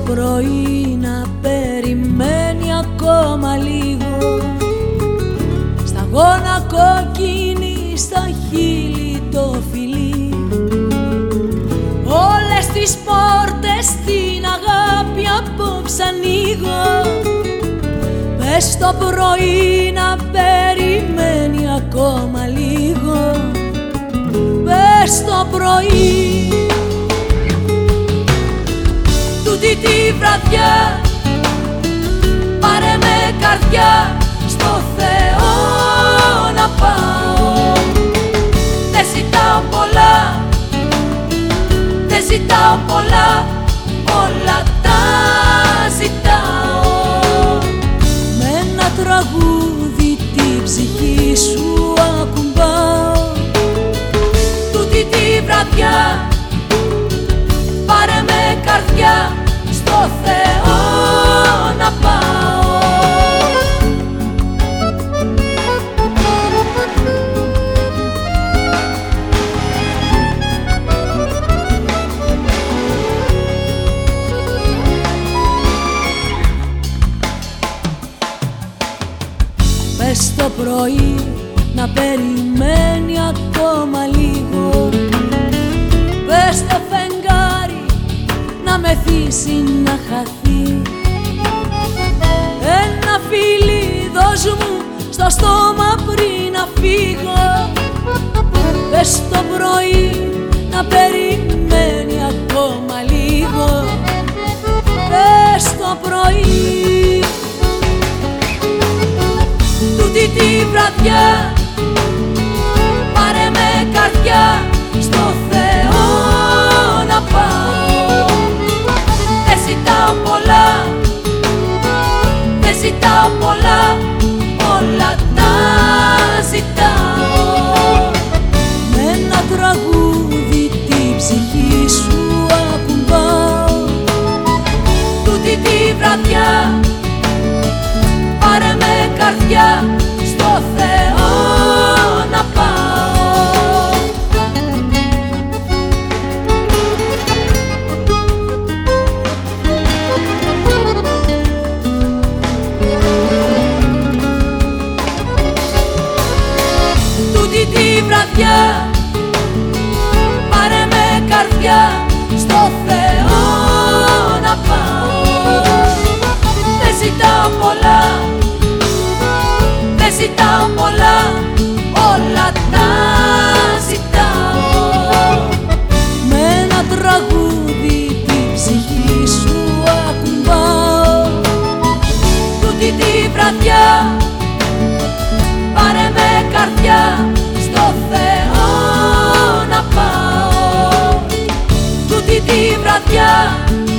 πρωί να περιμένει ακόμα λίγο. Σταγόνα κόκκινη στα χείλη το φιλί. Όλες τις πόρτες στην αγάπη απόψε ανοίγω. Πες το πρωί να περιμένει ακόμα λίγο. Πες το πρωί πολλά Όλα τα ζητάω. Με ένα τραγούδι την ψυχή σου ακουμπάω. Τούτη τη βραδιά Πες το πρωί να περιμένει ακόμα λίγο. Πες το φεγγάρι να μεθύσει να χαθεί τη βραδιά. Πάρε με καρδιά στο Θεό να πάω. Δεν ζητάω πολλά Δεν ζητάω πολλά Όλα τα ζητάω. Με ένα τραγούδι την ψυχή σου ακουμπάω. Τούτη τη βραδιά Πάρε με καρδιά Πάρε με καρδιά στο Θεό να πάω. Δεν ζητάω πολλά Δεν ζητάω πολλά Όλα τα τη βραδιά.